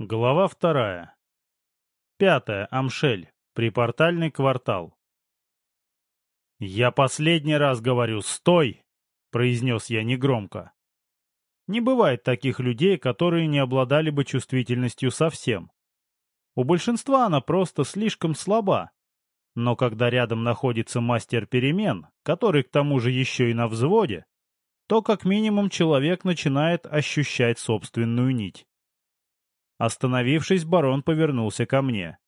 Глава вторая. Пятая. Амшель. Припортальный квартал. «Я последний раз говорю, стой!» — произнес я негромко. Не бывает таких людей, которые не обладали бы чувствительностью совсем. У большинства она просто слишком слаба. Но когда рядом находится мастер перемен, который к тому же еще и на взводе, то как минимум человек начинает ощущать собственную нить. Остановившись, барон повернулся ко мне.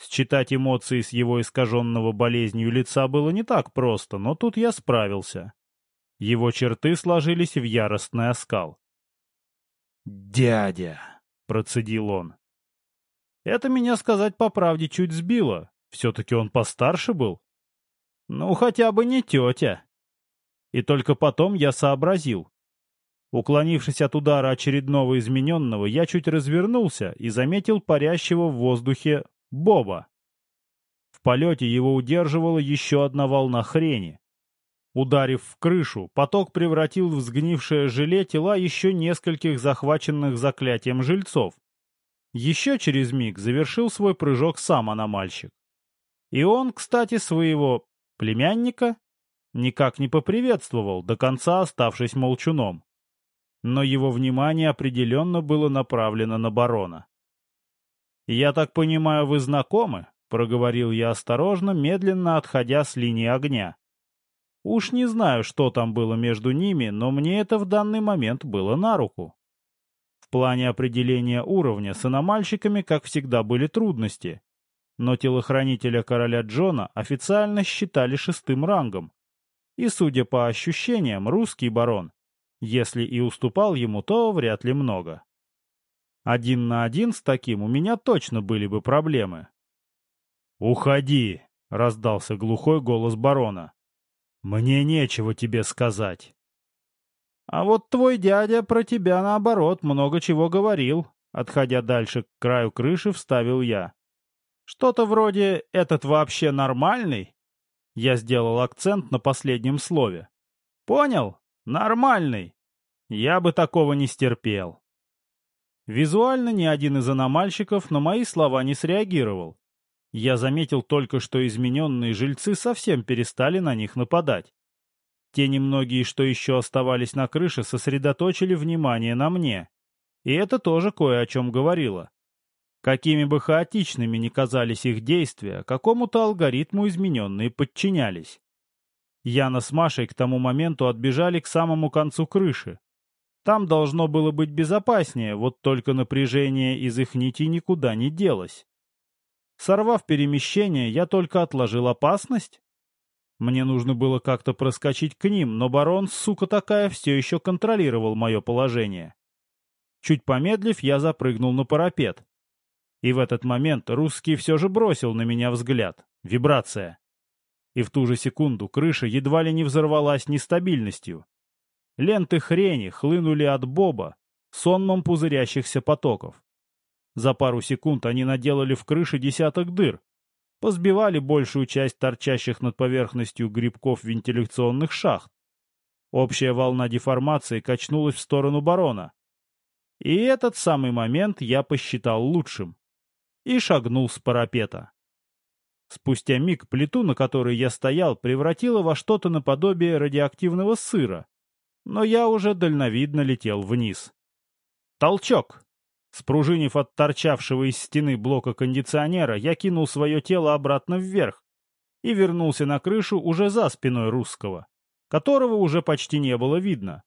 Считать эмоции с его искаженного болезнью лица было не так просто, но тут я справился. Его черты сложились в яростный оскал. «Дядя!» — процедил он. Это меня сказать по правде чуть сбило. Все-таки он постарше был. Ну, хотя бы не тетя. И только потом я сообразил. Уклонившись от удара очередного измененного, я чуть развернулся и заметил парящего в воздухе Боба. В полете его удерживала еще одна волна хрени. Ударив в крышу, поток превратил в сгнившее желе тела еще нескольких захваченных заклятием жильцов. Еще через миг завершил свой прыжок сам аномальщик. И он, кстати, своего племянника никак не поприветствовал, до конца оставшись молчуном но его внимание определенно было направлено на барона. «Я так понимаю, вы знакомы?» — проговорил я осторожно, медленно отходя с линии огня. Уж не знаю, что там было между ними, но мне это в данный момент было на руку. В плане определения уровня с аномальщиками, как всегда, были трудности, но телохранителя короля Джона официально считали шестым рангом. И, судя по ощущениям, русский барон если и уступал ему, то вряд ли много. Один на один с таким у меня точно были бы проблемы. «Уходи!» — раздался глухой голос барона. «Мне нечего тебе сказать». «А вот твой дядя про тебя, наоборот, много чего говорил», — отходя дальше к краю крыши, вставил я. «Что-то вроде «этот вообще нормальный?» Я сделал акцент на последнем слове. «Понял? Нормальный. Я бы такого не стерпел. Визуально ни один из аномальщиков на мои слова не среагировал. Я заметил только, что измененные жильцы совсем перестали на них нападать. Те немногие, что еще оставались на крыше, сосредоточили внимание на мне. И это тоже кое о чем говорило. Какими бы хаотичными ни казались их действия, какому-то алгоритму измененные подчинялись. Яна с Машей к тому моменту отбежали к самому концу крыши. Там должно было быть безопаснее, вот только напряжение из их нити никуда не делось. Сорвав перемещение, я только отложил опасность. Мне нужно было как-то проскочить к ним, но барон, сука такая, все еще контролировал мое положение. Чуть помедлив, я запрыгнул на парапет. И в этот момент русский все же бросил на меня взгляд. Вибрация и в ту же секунду крыша едва ли не взорвалась нестабильностью. Ленты хрени хлынули от боба, сонмом пузырящихся потоков. За пару секунд они наделали в крыше десяток дыр, позбивали большую часть торчащих над поверхностью грибков вентиляционных шахт. Общая волна деформации качнулась в сторону барона. И этот самый момент я посчитал лучшим. И шагнул с парапета. Спустя миг плиту, на которой я стоял, превратило во что-то наподобие радиоактивного сыра, но я уже дальновидно летел вниз. Толчок! Спружинив от торчавшего из стены блока кондиционера, я кинул свое тело обратно вверх и вернулся на крышу уже за спиной русского, которого уже почти не было видно.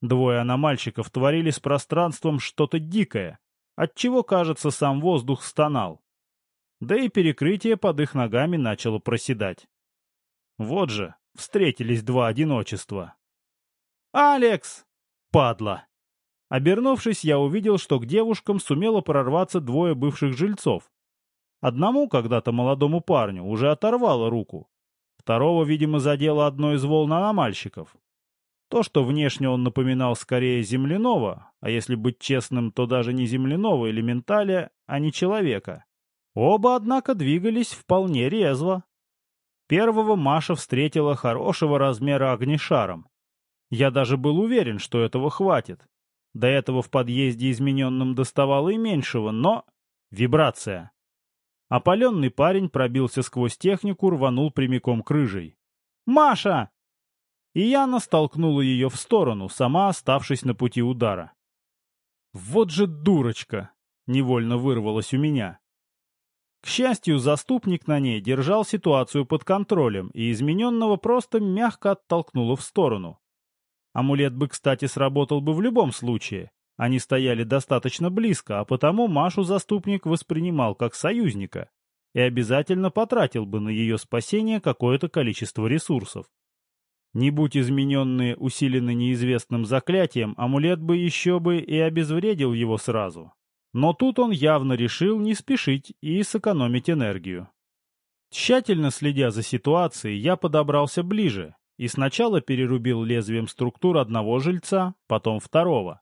Двое аномальщиков творили с пространством что-то дикое, отчего, кажется, сам воздух стонал да и перекрытие под их ногами начало проседать. Вот же, встретились два одиночества. «Алекс!» «Падла!» Обернувшись, я увидел, что к девушкам сумело прорваться двое бывших жильцов. Одному, когда-то молодому парню, уже оторвало руку. Второго, видимо, задело одно из волн аномальщиков. То, что внешне он напоминал скорее земляного, а если быть честным, то даже не земляного элементаля, а не человека. Оба, однако, двигались вполне резво. Первого Маша встретила хорошего размера огнешаром. Я даже был уверен, что этого хватит. До этого в подъезде измененным доставало и меньшего, но... Вибрация. Опаленный парень пробился сквозь технику, рванул прямиком к рыжей. «Маша!» И Яна столкнула ее в сторону, сама оставшись на пути удара. «Вот же дурочка!» — невольно вырвалась у меня. К счастью, заступник на ней держал ситуацию под контролем, и измененного просто мягко оттолкнуло в сторону. Амулет бы, кстати, сработал бы в любом случае. Они стояли достаточно близко, а потому Машу заступник воспринимал как союзника и обязательно потратил бы на ее спасение какое-то количество ресурсов. Не будь измененные усилены неизвестным заклятием, амулет бы еще бы и обезвредил его сразу. Но тут он явно решил не спешить и сэкономить энергию. Тщательно следя за ситуацией, я подобрался ближе и сначала перерубил лезвием структур одного жильца, потом второго.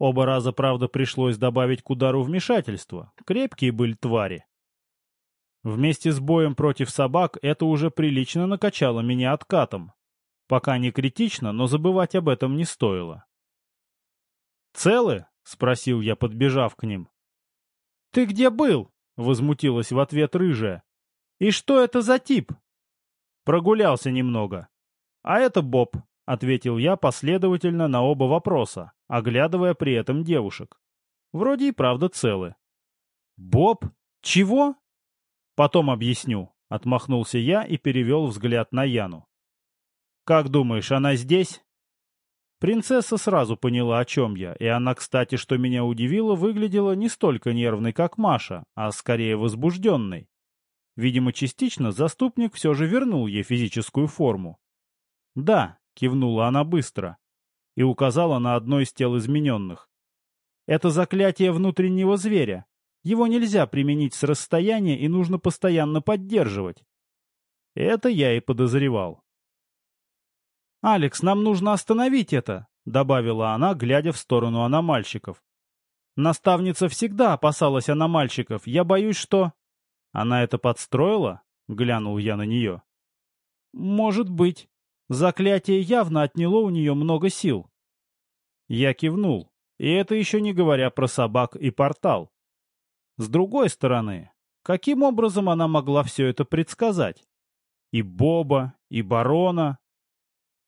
Оба раза, правда, пришлось добавить к удару вмешательство. Крепкие были твари. Вместе с боем против собак это уже прилично накачало меня откатом. Пока не критично, но забывать об этом не стоило. «Целы?» — спросил я, подбежав к ним. «Ты где был?» — возмутилась в ответ рыжая. «И что это за тип?» «Прогулялся немного. А это Боб», — ответил я последовательно на оба вопроса, оглядывая при этом девушек. Вроде и правда целы. «Боб? Чего?» «Потом объясню», — отмахнулся я и перевел взгляд на Яну. «Как думаешь, она здесь?» Принцесса сразу поняла, о чем я, и она, кстати, что меня удивило, выглядела не столько нервной, как Маша, а скорее возбужденной. Видимо, частично заступник все же вернул ей физическую форму. «Да», — кивнула она быстро и указала на одно из тел измененных. «Это заклятие внутреннего зверя. Его нельзя применить с расстояния и нужно постоянно поддерживать». Это я и подозревал. «Алекс, нам нужно остановить это», — добавила она, глядя в сторону аномальщиков. «Наставница всегда опасалась аномальщиков. Я боюсь, что...» «Она это подстроила?» — глянул я на нее. «Может быть. Заклятие явно отняло у нее много сил». Я кивнул, и это еще не говоря про собак и портал. С другой стороны, каким образом она могла все это предсказать? И Боба, и Барона,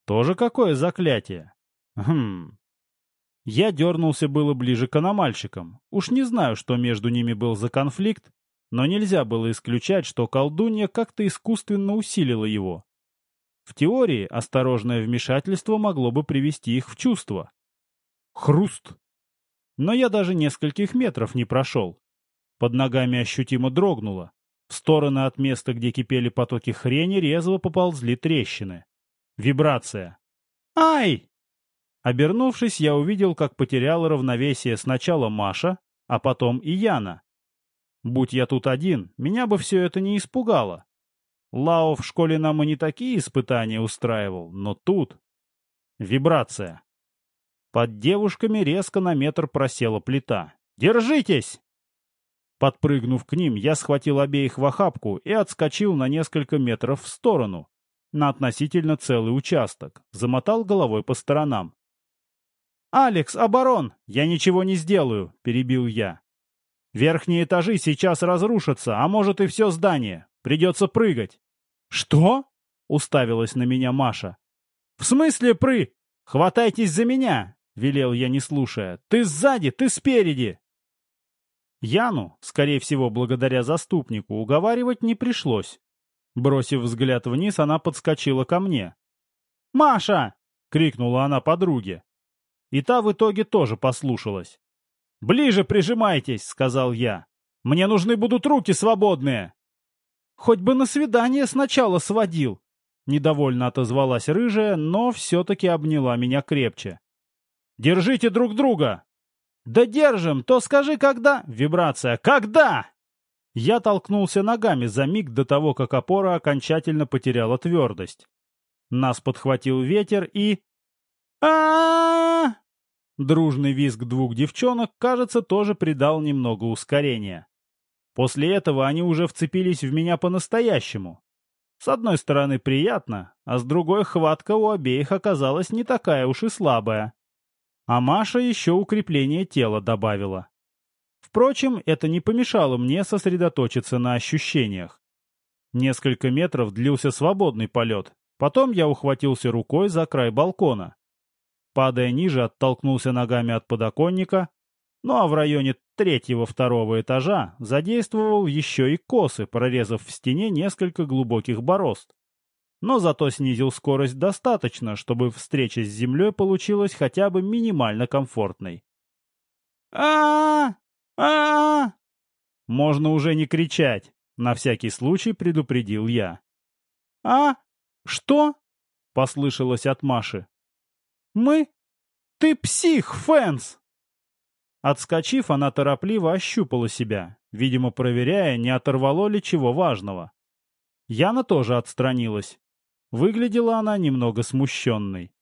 тоже какое заклятие? Хм. Я дернулся было ближе к аномальщикам. Уж не знаю, что между ними был за конфликт, но нельзя было исключать, что колдунья как-то искусственно усилила его. В теории осторожное вмешательство могло бы привести их в чувство. Хруст! Но я даже нескольких метров не прошел. Под ногами ощутимо дрогнуло. В стороны от места, где кипели потоки хрени, резво поползли трещины. Вибрация. «Ай!» Обернувшись, я увидел, как потеряла равновесие сначала Маша, а потом и Яна. Будь я тут один, меня бы все это не испугало. Лао в школе нам и не такие испытания устраивал, но тут... Вибрация. Под девушками резко на метр просела плита. «Держитесь!» Подпрыгнув к ним, я схватил обеих в охапку и отскочил на несколько метров в сторону, на относительно целый участок, замотал головой по сторонам. «Алекс, оборон! Я ничего не сделаю!» — перебил я. «Верхние этажи сейчас разрушатся, а может и все здание. Придется прыгать». «Что?» — уставилась на меня Маша. «В смысле пры? Хватайтесь за меня!» — велел я, не слушая. «Ты сзади, ты спереди!» Яну, скорее всего, благодаря заступнику, уговаривать не пришлось. Бросив взгляд вниз, она подскочила ко мне. «Маша!» — крикнула она подруге. И та в итоге тоже послушалась. «Ближе прижимайтесь!» — сказал я. «Мне нужны будут руки свободные!» «Хоть бы на свидание сначала сводил!» Недовольно отозвалась рыжая, но все-таки обняла меня крепче. «Держите друг друга!» «Да держим! То скажи, когда...» Вибрация. «Когда?» Я толкнулся ногами за миг до того, как опора окончательно потеряла твердость. Нас подхватил ветер и... а Дружный визг двух девчонок, кажется, тоже придал немного ускорения. После этого они уже вцепились в меня по-настоящему. С одной стороны приятно, а с другой хватка у обеих оказалась не такая уж и слабая. А Маша еще укрепление тела добавила. Впрочем, это не помешало мне сосредоточиться на ощущениях. Несколько метров длился свободный полет. Потом я ухватился рукой за край балкона. Падая ниже, оттолкнулся ногами от подоконника, ну а в районе третьего-второго этажа задействовал еще и косы, прорезав в стене несколько глубоких борозд. Но зато снизил скорость достаточно, чтобы встреча с землей получилась хотя бы минимально комфортной. а а а Можно уже не кричать, на всякий случай предупредил я. «А? Что?» — послышалось от Маши. «Мы? Ты псих, Фэнс!» Отскочив, она торопливо ощупала себя, видимо, проверяя, не оторвало ли чего важного. Яна тоже отстранилась. Выглядела она немного смущенной.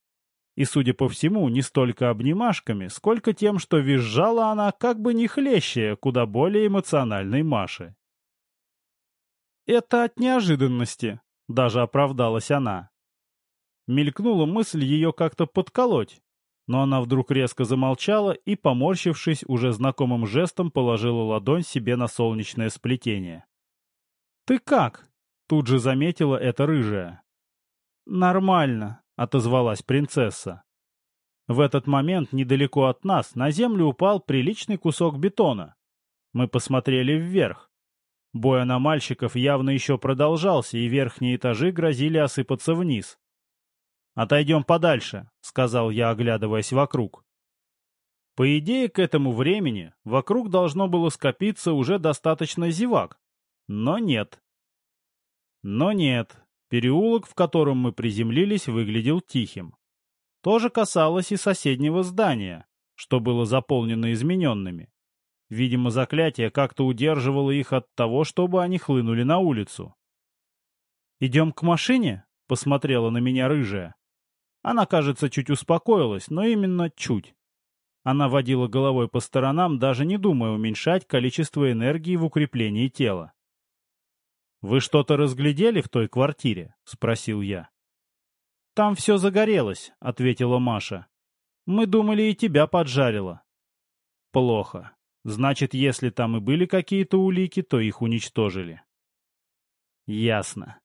И, судя по всему, не столько обнимашками, сколько тем, что визжала она как бы не хлещая куда более эмоциональной Маши. «Это от неожиданности», — даже оправдалась она. Мелькнула мысль ее как-то подколоть, но она вдруг резко замолчала и, поморщившись, уже знакомым жестом положила ладонь себе на солнечное сплетение. «Ты как?» — тут же заметила это рыжая. «Нормально», — отозвалась принцесса. В этот момент недалеко от нас на землю упал приличный кусок бетона. Мы посмотрели вверх. Бой аномальщиков явно еще продолжался, и верхние этажи грозили осыпаться вниз. «Отойдем подальше», — сказал я, оглядываясь вокруг. По идее, к этому времени вокруг должно было скопиться уже достаточно зевак. Но нет. Но нет. Переулок, в котором мы приземлились, выглядел тихим. То же касалось и соседнего здания, что было заполнено измененными. Видимо, заклятие как-то удерживало их от того, чтобы они хлынули на улицу. «Идем к машине?» — посмотрела на меня рыжая. Она, кажется, чуть успокоилась, но именно чуть. Она водила головой по сторонам, даже не думая уменьшать количество энергии в укреплении тела. «Вы что-то разглядели в той квартире?» — спросил я. «Там все загорелось», — ответила Маша. «Мы думали, и тебя поджарило». «Плохо. Значит, если там и были какие-то улики, то их уничтожили. Ясно.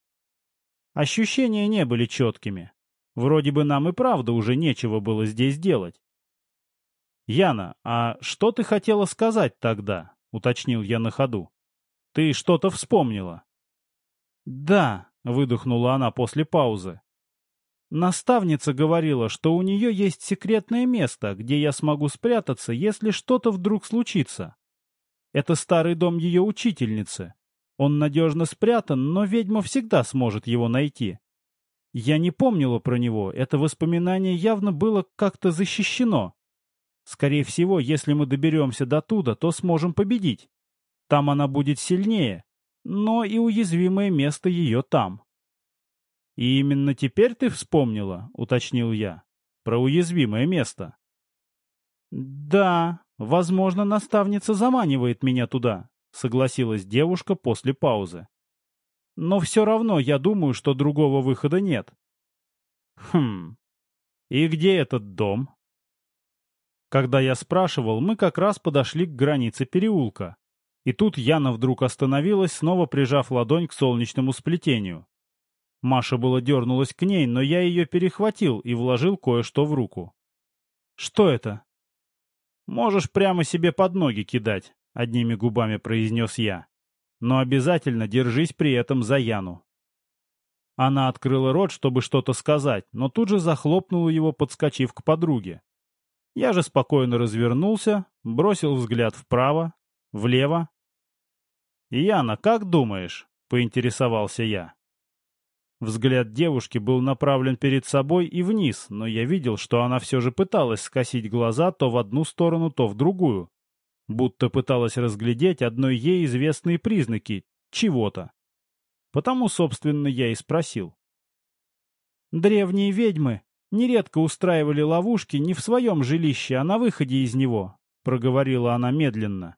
Ощущения не были четкими. Вроде бы нам и правда уже нечего было здесь делать. «Яна, а что ты хотела сказать тогда?» — уточнил я на ходу. «Ты что-то вспомнила?» «Да», — выдохнула она после паузы. Наставница говорила, что у нее есть секретное место, где я смогу спрятаться, если что-то вдруг случится. Это старый дом ее учительницы. Он надежно спрятан, но ведьма всегда сможет его найти. Я не помнила про него, это воспоминание явно было как-то защищено. Скорее всего, если мы доберемся до туда, то сможем победить. Там она будет сильнее, но и уязвимое место ее там. «И именно теперь ты вспомнила?» — уточнил я. «Про уязвимое место». «Да, возможно, наставница заманивает меня туда», — согласилась девушка после паузы. «Но все равно я думаю, что другого выхода нет». «Хм. И где этот дом?» Когда я спрашивал, мы как раз подошли к границе переулка. И тут Яна вдруг остановилась, снова прижав ладонь к солнечному сплетению. Маша было дернулась к ней, но я ее перехватил и вложил кое-что в руку. «Что это?» «Можешь прямо себе под ноги кидать», — одними губами произнес я. «Но обязательно держись при этом за Яну». Она открыла рот, чтобы что-то сказать, но тут же захлопнула его, подскочив к подруге. Я же спокойно развернулся, бросил взгляд вправо, влево. «Яна, как думаешь?» — поинтересовался я. Взгляд девушки был направлен перед собой и вниз, но я видел, что она все же пыталась скосить глаза то в одну сторону, то в другую. Будто пыталась разглядеть одной ей известные признаки чего-то. Потому, собственно, я и спросил. Древние ведьмы нередко устраивали ловушки не в своем жилище, а на выходе из него, — проговорила она медленно.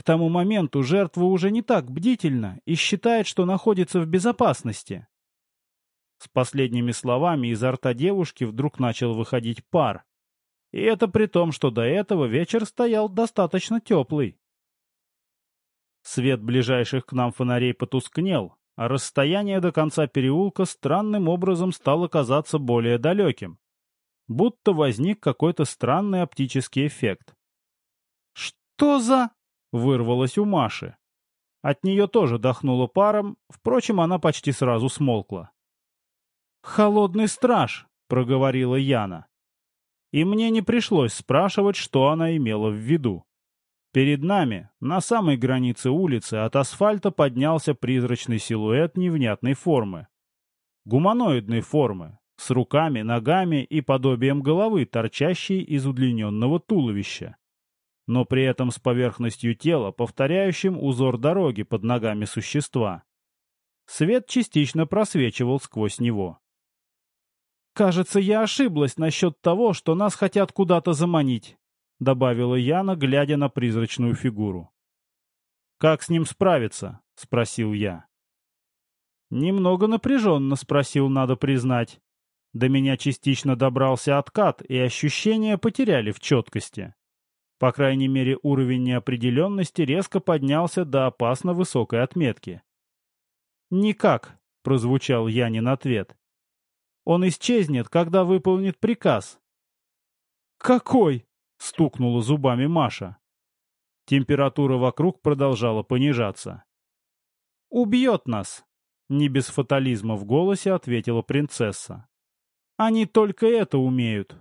К тому моменту жертва уже не так бдительна и считает, что находится в безопасности. С последними словами изо рта девушки вдруг начал выходить пар. И это при том, что до этого вечер стоял достаточно теплый. Свет ближайших к нам фонарей потускнел, а расстояние до конца переулка странным образом стало казаться более далеким. Будто возник какой-то странный оптический эффект. «Что за...» — вырвалось у Маши. От нее тоже дохнуло паром, впрочем, она почти сразу смолкла. «Холодный страж», — проговорила Яна. И мне не пришлось спрашивать, что она имела в виду. Перед нами, на самой границе улицы, от асфальта поднялся призрачный силуэт невнятной формы. Гуманоидной формы, с руками, ногами и подобием головы, торчащей из удлиненного туловища. Но при этом с поверхностью тела, повторяющим узор дороги под ногами существа. Свет частично просвечивал сквозь него. «Кажется, я ошиблась насчет того, что нас хотят куда-то заманить», — добавила Яна, глядя на призрачную фигуру. «Как с ним справиться?» — спросил я. Немного напряженно спросил, надо признать. До меня частично добрался откат, и ощущения потеряли в четкости. По крайней мере, уровень неопределенности резко поднялся до опасно высокой отметки. «Никак», — прозвучал Янин ответ. «Он исчезнет, когда выполнит приказ». «Какой?» стукнула зубами Маша. Температура вокруг продолжала понижаться. «Убьет нас!» — не без фатализма в голосе ответила принцесса. «Они только это умеют.